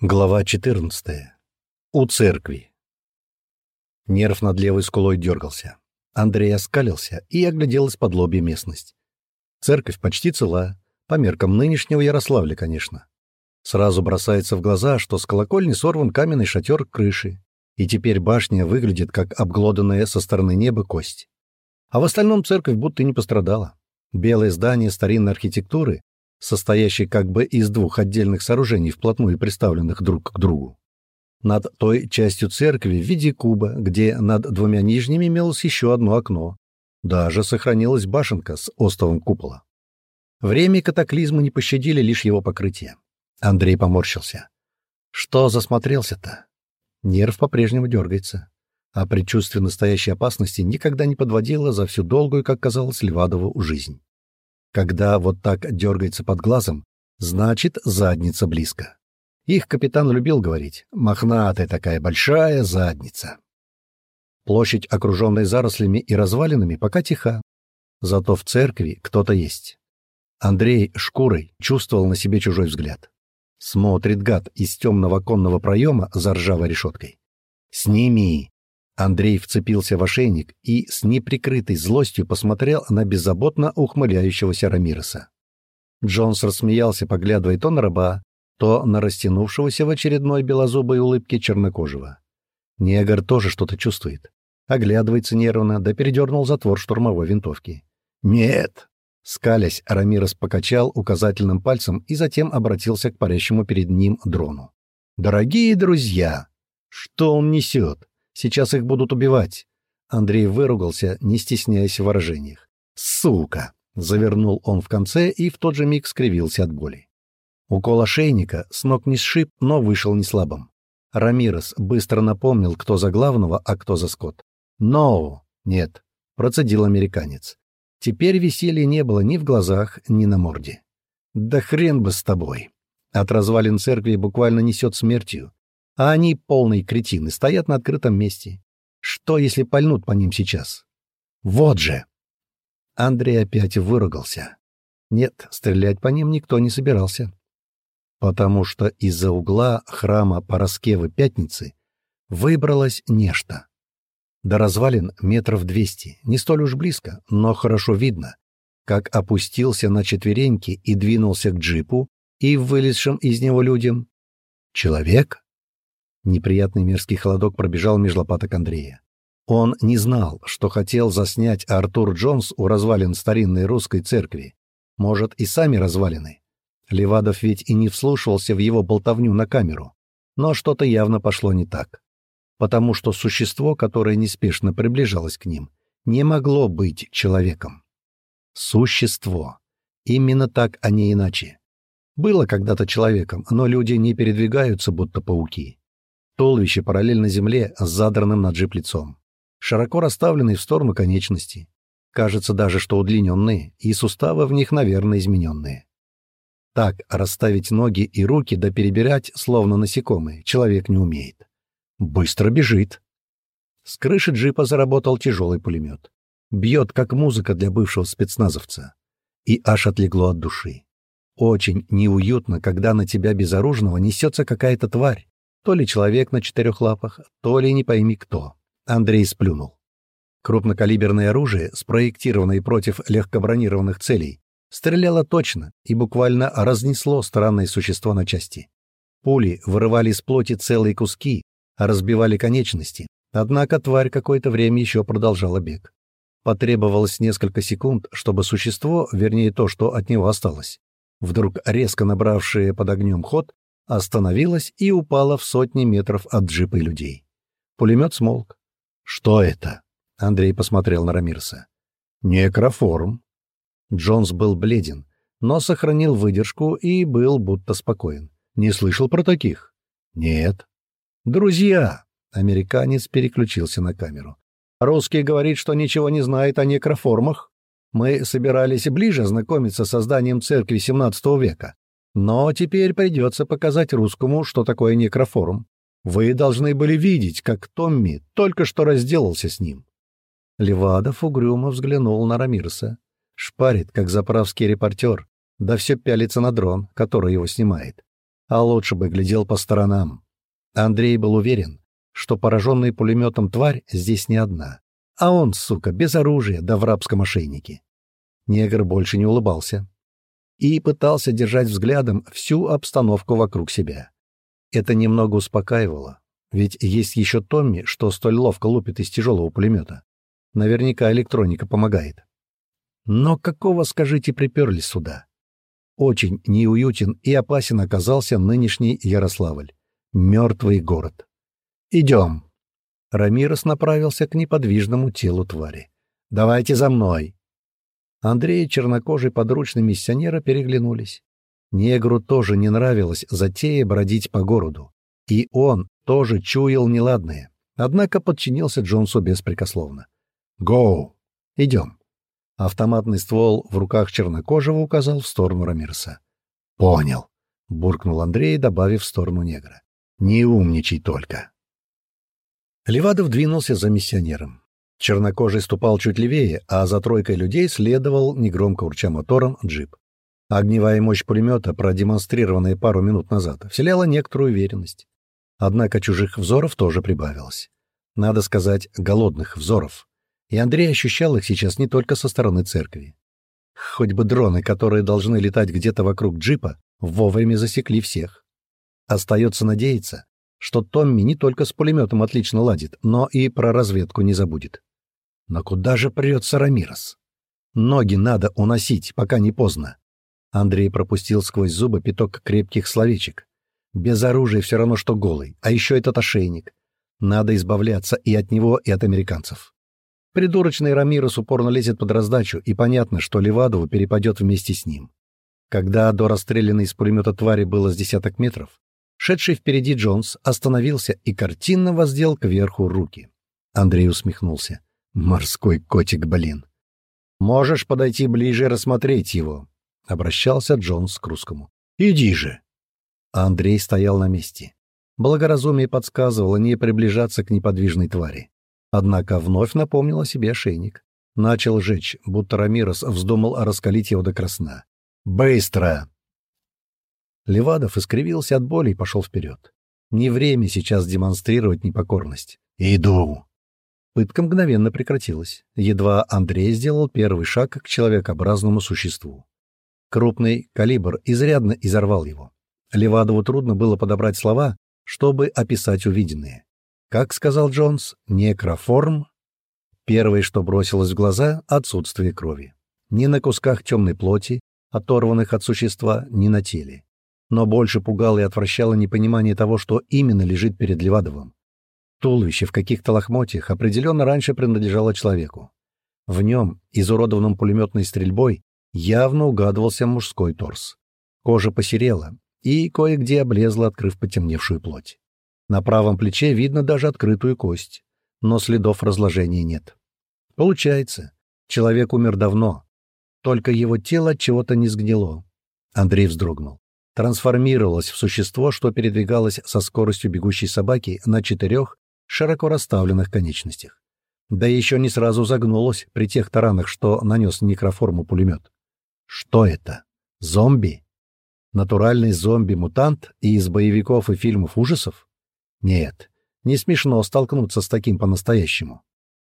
Глава 14. У церкви. Нерв над левой скулой дергался. Андрей оскалился и оглядел из-под лобья местность. Церковь почти цела, по меркам нынешнего Ярославля, конечно. Сразу бросается в глаза, что с колокольни сорван каменный шатер крыши, и теперь башня выглядит как обглоданная со стороны неба кость. А в остальном церковь будто не пострадала. Белое здание старинной архитектуры состоящий как бы из двух отдельных сооружений, вплотную приставленных друг к другу. Над той частью церкви в виде куба, где над двумя нижними имелось еще одно окно. Даже сохранилась башенка с остовом купола. Время катаклизма не пощадили лишь его покрытие. Андрей поморщился. Что засмотрелся-то? Нерв по-прежнему дергается. А предчувствие настоящей опасности никогда не подводило за всю долгую, как казалось, Левадову жизнь. Когда вот так дергается под глазом, значит, задница близко. Их капитан любил говорить «мохнатая такая большая задница». Площадь, окруженная зарослями и развалинами, пока тиха. Зато в церкви кто-то есть. Андрей шкурой чувствовал на себе чужой взгляд. Смотрит гад из темного конного проема за ржавой решеткой. «Сними!» Андрей вцепился в ошейник и с неприкрытой злостью посмотрел на беззаботно ухмыляющегося Рамиреса. Джонс рассмеялся, поглядывая то на раба, то на растянувшегося в очередной белозубой улыбке чернокожего. Негр тоже что-то чувствует. Оглядывается нервно, да передернул затвор штурмовой винтовки. «Нет!» Скалясь, Рамирес покачал указательным пальцем и затем обратился к парящему перед ним дрону. «Дорогие друзья! Что он несет? Сейчас их будут убивать. Андрей выругался, не стесняясь в выражениях. «Сука!» — завернул он в конце и в тот же миг скривился от боли. Укол ошейника с ног не сшиб, но вышел не слабым. Рамирес быстро напомнил, кто за главного, а кто за скот. «No!» — «Нет», — процедил американец. Теперь веселья не было ни в глазах, ни на морде. «Да хрен бы с тобой!» От развалин церкви буквально несет смертью. А они, полные кретины, стоят на открытом месте. Что, если пальнут по ним сейчас? Вот же! Андрей опять выругался. Нет, стрелять по ним никто не собирался. Потому что из-за угла храма Пороскевы Пятницы выбралось нечто. До развалин метров двести, не столь уж близко, но хорошо видно, как опустился на четвереньки и двинулся к джипу и вылезшим из него людям. Человек? Неприятный мерзкий холодок пробежал меж лопаток Андрея. Он не знал, что хотел заснять Артур Джонс у развалин старинной русской церкви. Может, и сами развалины. Левадов ведь и не вслушивался в его болтовню на камеру. Но что-то явно пошло не так. Потому что существо, которое неспешно приближалось к ним, не могло быть человеком. Существо. Именно так, а не иначе. Было когда-то человеком, но люди не передвигаются, будто пауки. Туловище параллельно земле с задранным на джип лицом. Широко расставленные в сторону конечности. Кажется даже, что удлиненные, и суставы в них, наверное, измененные. Так расставить ноги и руки да перебирать, словно насекомые, человек не умеет. Быстро бежит. С крыши джипа заработал тяжелый пулемет. Бьет, как музыка для бывшего спецназовца. И аж отлегло от души. Очень неуютно, когда на тебя безоружного несется какая-то тварь, то ли человек на четырех лапах, то ли не пойми кто. Андрей сплюнул. Крупнокалиберное оружие, спроектированное против легкобронированных целей, стреляло точно и буквально разнесло странное существо на части. Пули вырывали из плоти целые куски, разбивали конечности, однако тварь какое-то время еще продолжала бег. Потребовалось несколько секунд, чтобы существо, вернее то, что от него осталось, вдруг резко набравшее под огнем ход, остановилась и упала в сотни метров от джипа и людей. Пулемет смолк. «Что это?» — Андрей посмотрел на Рамирса. «Некроформ». Джонс был бледен, но сохранил выдержку и был будто спокоен. «Не слышал про таких?» «Нет». «Друзья!» — американец переключился на камеру. «Русский говорит, что ничего не знает о некроформах. Мы собирались ближе знакомиться с созданием церкви XVII века, но теперь придется показать русскому, что такое некрофорум. Вы должны были видеть, как Томми только что разделался с ним. Левадов угрюмо взглянул на Рамирса. Шпарит, как заправский репортер, да все пялится на дрон, который его снимает. А лучше бы глядел по сторонам. Андрей был уверен, что пораженный пулеметом тварь здесь не одна. А он, сука, без оружия, да в рабском ошейнике. Негр больше не улыбался и пытался держать взглядом всю обстановку вокруг себя. Это немного успокаивало, ведь есть еще Томми, что столь ловко лупит из тяжелого пулемета. Наверняка электроника помогает. Но какого, скажите, приперлись сюда? Очень неуютен и опасен оказался нынешний Ярославль. Мертвый город. «Идем!» Рамирос направился к неподвижному телу твари. «Давайте за мной!» Андрей и чернокожий подручный миссионера переглянулись. Негру тоже не нравилось затея бродить по городу. И он тоже чуял неладное. Однако подчинился Джонсу беспрекословно. «Гоу! Идем!» Автоматный ствол в руках чернокожего указал в сторону Рамирса. «Понял!» — буркнул Андрей, добавив в сторону негра. «Не умничай только!» Левадов двинулся за миссионером. Чернокожий ступал чуть левее, а за тройкой людей следовал, негромко урча мотором, джип. Огневая мощь пулемета, продемонстрированная пару минут назад, вселяла некоторую уверенность. Однако чужих взоров тоже прибавилось. Надо сказать, голодных взоров. И Андрей ощущал их сейчас не только со стороны церкви. Хоть бы дроны, которые должны летать где-то вокруг джипа, вовремя засекли всех. Остается надеяться, что Томми не только с пулеметом отлично ладит, но и про разведку не забудет. Но куда же прется Рамирос? Ноги надо уносить, пока не поздно. Андрей пропустил сквозь зубы пяток крепких словечек. Без оружия все равно, что голый, а еще этот ошейник. Надо избавляться и от него, и от американцев. Придурочный Рамирос упорно лезет под раздачу, и понятно, что Левадову перепадет вместе с ним. Когда до расстрелянной из пулемета твари было с десяток метров, шедший впереди Джонс остановился и картинно воздел кверху руки. Андрей усмехнулся. «Морской котик, блин!» «Можешь подойти ближе и рассмотреть его», — обращался Джонс к русскому. «Иди же!» Андрей стоял на месте. Благоразумие подсказывало не приближаться к неподвижной твари. Однако вновь напомнил о себе ошейник. Начал жечь, будто Рамирос вздумал раскалить его до красна. «Быстро!» Левадов искривился от боли и пошел вперед. Не время сейчас демонстрировать непокорность. «Иду!» Пытка мгновенно прекратилась. Едва Андрей сделал первый шаг к человекообразному существу. Крупный калибр изрядно изорвал его. Левадову трудно было подобрать слова, чтобы описать увиденное. Как сказал Джонс, некроформ. Первое, что бросилось в глаза — отсутствие крови. Ни на кусках темной плоти, оторванных от существа, ни на теле. Но больше пугало и отвращало непонимание того, что именно лежит перед Левадовым. Туловище в каких-то лохмотьях определенно раньше принадлежало человеку. В нем, изуродованном пулеметной стрельбой, явно угадывался мужской торс. Кожа посерела и кое-где облезла, открыв потемневшую плоть. На правом плече видно даже открытую кость, но следов разложения нет. Получается, человек умер давно, только его тело от чего-то не сгнило. Андрей вздрогнул. Трансформировалось в существо, что передвигалось со скоростью бегущей собаки на четырех широко расставленных конечностях. Да еще не сразу загнулось при тех таранах, что нанес некроформу пулемет. Что это? Зомби? Натуральный зомби-мутант и из боевиков и фильмов ужасов? Нет, не смешно столкнуться с таким по-настоящему.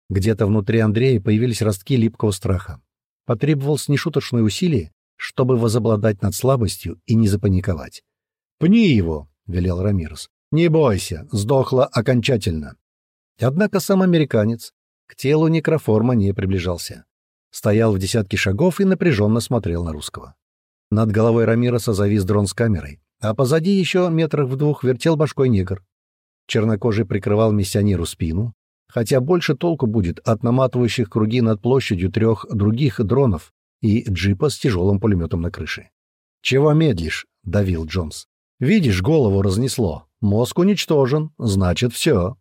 Где-то внутри Андрея появились ростки липкого страха. Потребовалось нешуточное усилие, чтобы возобладать над слабостью и не запаниковать. «Пни его!» — велел Рамирес. «Не бойся, сдохла окончательно». Однако сам американец к телу некроформа не приближался стоял в десятке шагов и напряженно смотрел на русского. Над головой Рамироса завис дрон с камерой, а позади еще метрах в двух вертел башкой негр. Чернокожий прикрывал миссионеру спину, хотя больше толку будет от наматывающих круги над площадью трех других дронов и джипа с тяжелым пулеметом на крыше. «Чего медлишь?» — давил Джонс. «Видишь, голову разнесло. Мозг уничтожен. Значит, все».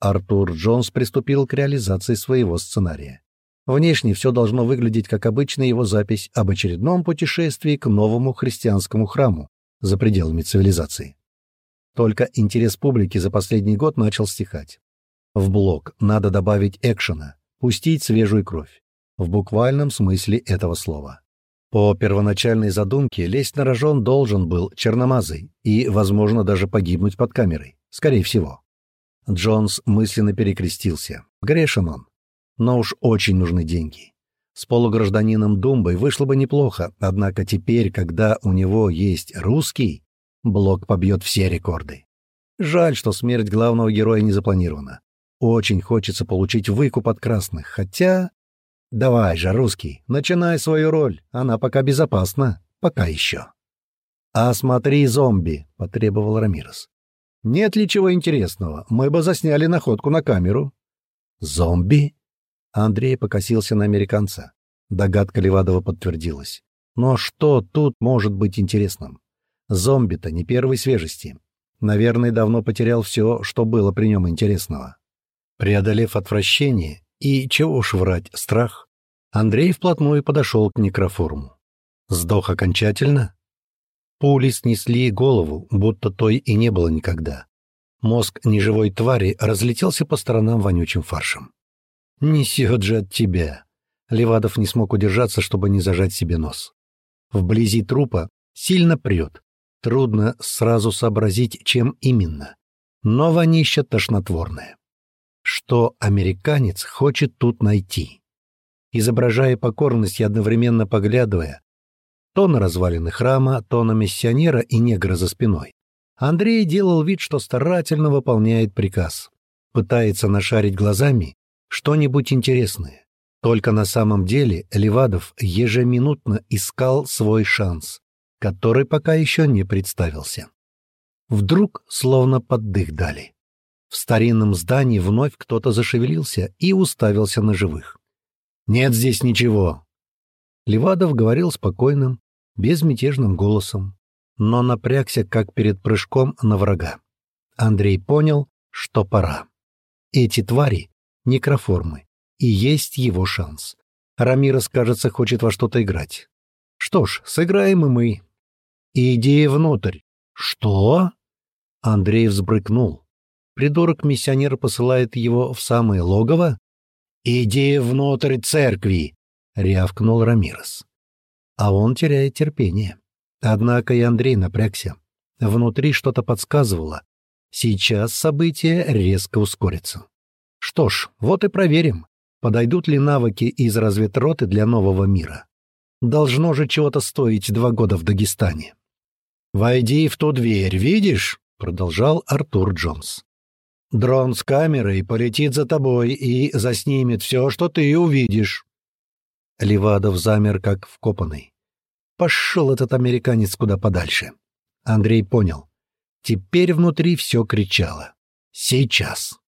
Артур Джонс приступил к реализации своего сценария. Внешне все должно выглядеть как обычная его запись об очередном путешествии к новому христианскому храму за пределами цивилизации. Только интерес публики за последний год начал стихать. В блог надо добавить экшена, пустить свежую кровь. В буквальном смысле этого слова. По первоначальной задумке лезть на рожон должен был черномазый и, возможно, даже погибнуть под камерой. Скорее всего. Джонс мысленно перекрестился. Грешен он. Но уж очень нужны деньги. С полугражданином Думбой вышло бы неплохо, однако теперь, когда у него есть русский, Блок побьет все рекорды. Жаль, что смерть главного героя не запланирована. Очень хочется получить выкуп от красных, хотя... Давай же, русский, начинай свою роль, она пока безопасна, пока еще. «А смотри, зомби!» — потребовал Рамирес. «Нет ли чего интересного? Мы бы засняли находку на камеру». «Зомби?» Андрей покосился на американца. Догадка Левадова подтвердилась. «Но что тут может быть интересным? Зомби-то не первой свежести. Наверное, давно потерял все, что было при нем интересного». Преодолев отвращение и, чего уж врать, страх, Андрей вплотную подошел к некроформу. Сдох окончательно? Пули снесли голову, будто той и не было никогда. Мозг неживой твари разлетелся по сторонам вонючим фаршем. «Несет же от тебя!» Левадов не смог удержаться, чтобы не зажать себе нос. Вблизи трупа сильно прет. Трудно сразу сообразить, чем именно. Но вонища тошнотворная. Что американец хочет тут найти? Изображая покорность и одновременно поглядывая то на развалины храма, то на миссионера и негра за спиной, Андрей делал вид, что старательно выполняет приказ. Пытается нашарить глазами что-нибудь интересное. Только на самом деле Левадов ежеминутно искал свой шанс, который пока еще не представился. Вдруг словно поддых дали. В старинном здании вновь кто-то зашевелился и уставился на живых. «Нет здесь ничего!» Левадов говорил спокойным, безмятежным голосом, но напрягся, как перед прыжком на врага. Андрей понял, что пора. Эти твари некроформы, и есть его шанс. Рамирес, кажется, хочет во что-то играть. Что ж, сыграем и мы. Иди внутрь. Что? Андрей взбрыкнул. Придурок-миссионер посылает его в самое логово? «Иди внутрь церкви!» — рявкнул Рамирес. А он теряет терпение. Однако и Андрей напрягся. Внутри что-то подсказывало. Сейчас события резко ускорятся. Что ж, вот и проверим, подойдут ли навыки из разведроты для нового мира. Должно же чего-то стоить два года в Дагестане. «Войди в ту дверь, видишь?» — продолжал Артур Джонс. «Дрон с камерой полетит за тобой и заснимет все, что ты увидишь». Левадов замер, как вкопанный. Пошел этот американец куда подальше. Андрей понял. Теперь внутри все кричало. «Сейчас!»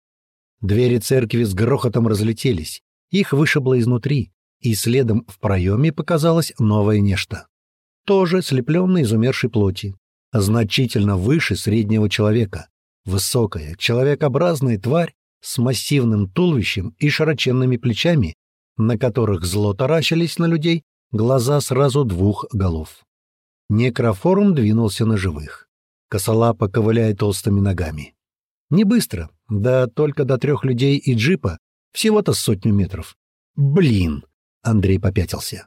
Двери церкви с грохотом разлетелись, их вышибло изнутри, и следом в проеме показалось новое нечто. Тоже слепленное из умершей плоти, значительно выше среднего человека. Высокая, человекообразная тварь с массивным туловищем и широченными плечами, на которых зло таращились на людей глаза сразу двух голов. Некроформ двинулся на живых. Косолапо ковыляя толстыми ногами. Не быстро, да только до трех людей и джипа, всего-то сотню метров. Блин! Андрей попятился.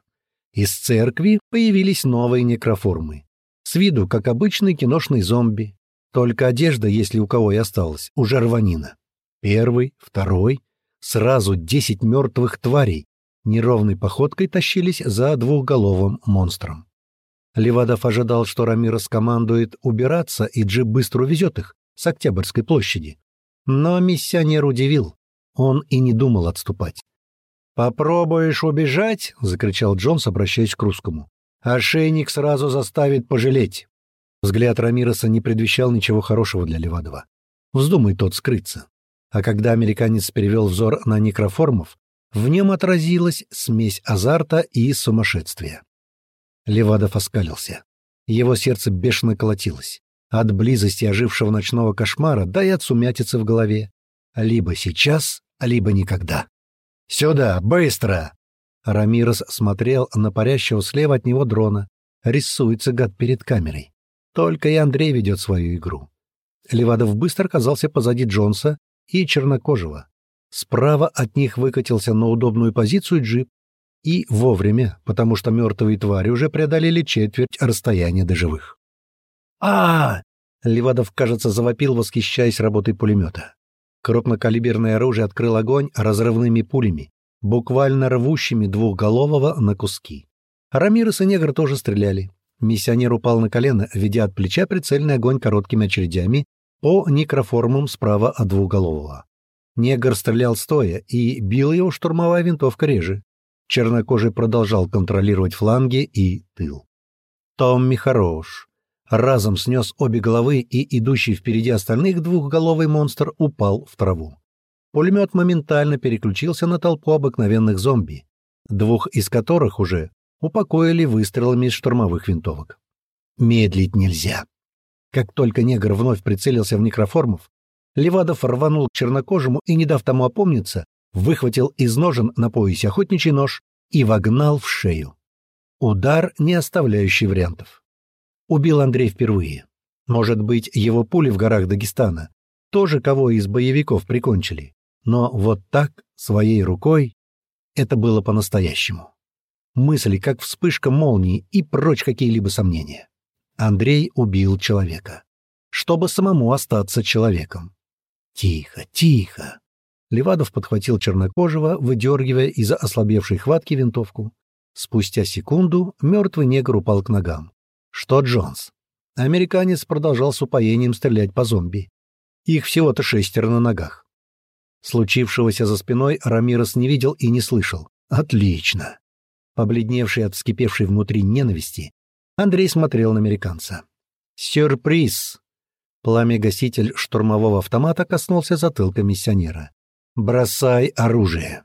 Из церкви появились новые некроформы. С виду, как обычный киношный зомби. Только одежда, если у кого и осталась, уже рванина. Первый, второй, сразу десять мертвых тварей неровной походкой тащились за двухголовым монстром. Левадов ожидал, что Рамирос командует убираться, и джип быстро увезет их с Октябрьской площади. Но миссионер удивил. Он и не думал отступать. «Попробуешь убежать?» — закричал Джонс, обращаясь к русскому. «Ошейник сразу заставит пожалеть». Взгляд Рамироса не предвещал ничего хорошего для Левадова. Вздумай тот скрыться. А когда американец перевел взор на некроформов, в нем отразилась смесь азарта и сумасшествия. Левадов оскалился. Его сердце бешено колотилось. От близости ожившего ночного кошмара, да и от сумятицы в голове. Либо сейчас, либо никогда. «Сюда, быстро!» Рамирес смотрел на парящего слева от него дрона. Рисуется гад перед камерой. Только и Андрей ведет свою игру. Левадов быстро оказался позади Джонса и Чернокожего. Справа от них выкатился на удобную позицию джип. И вовремя, потому что мертвые твари уже преодолели четверть расстояния до живых. а, -а, Левадов, кажется, завопил, восхищаясь работой пулемета. Крупнокалиберное оружие открыл огонь разрывными пулями, буквально рвущими двухголового на куски. Рамирес и негр тоже стреляли. Миссионер упал на колено, ведя от плеча прицельный огонь короткими очередями по некроформам справа от двухголового. Негр стрелял стоя, и бил его штурмовая винтовка реже. Чернокожий продолжал контролировать фланги и тыл. Томми хорош. Разом снес обе головы, и идущий впереди остальных двухголовый монстр упал в траву. Пулемет моментально переключился на толпу обыкновенных зомби, двух из которых уже упокоили выстрелами из штурмовых винтовок. Медлить нельзя. Как только негр вновь прицелился в некроформов, Левадов рванул к чернокожему и, не дав тому опомниться, выхватил из ножен на поясе охотничий нож и вогнал в шею. Удар, не оставляющий вариантов. Убил Андрей впервые. Может быть, его пули в горах Дагестана тоже кого из боевиков прикончили. Но вот так, своей рукой, это было по-настоящему. Мысли, как вспышка молнии, и прочь какие-либо сомнения. Андрей убил человека, чтобы самому остаться человеком. Тихо, тихо. Левадов подхватил чернокожего, выдергивая из ослабевшей хватки винтовку. Спустя секунду мертвый негр упал к ногам. Что Джонс? Американец продолжал с упоением стрелять по зомби. Их всего-то шестеро на ногах. Случившегося за спиной Рамирос не видел и не слышал. Отлично. Побледневший от вскипевшей внутри ненависти, Андрей смотрел на американца. «Сюрприз!» Пламя-гаситель штурмового автомата коснулся затылка миссионера. «Бросай оружие!»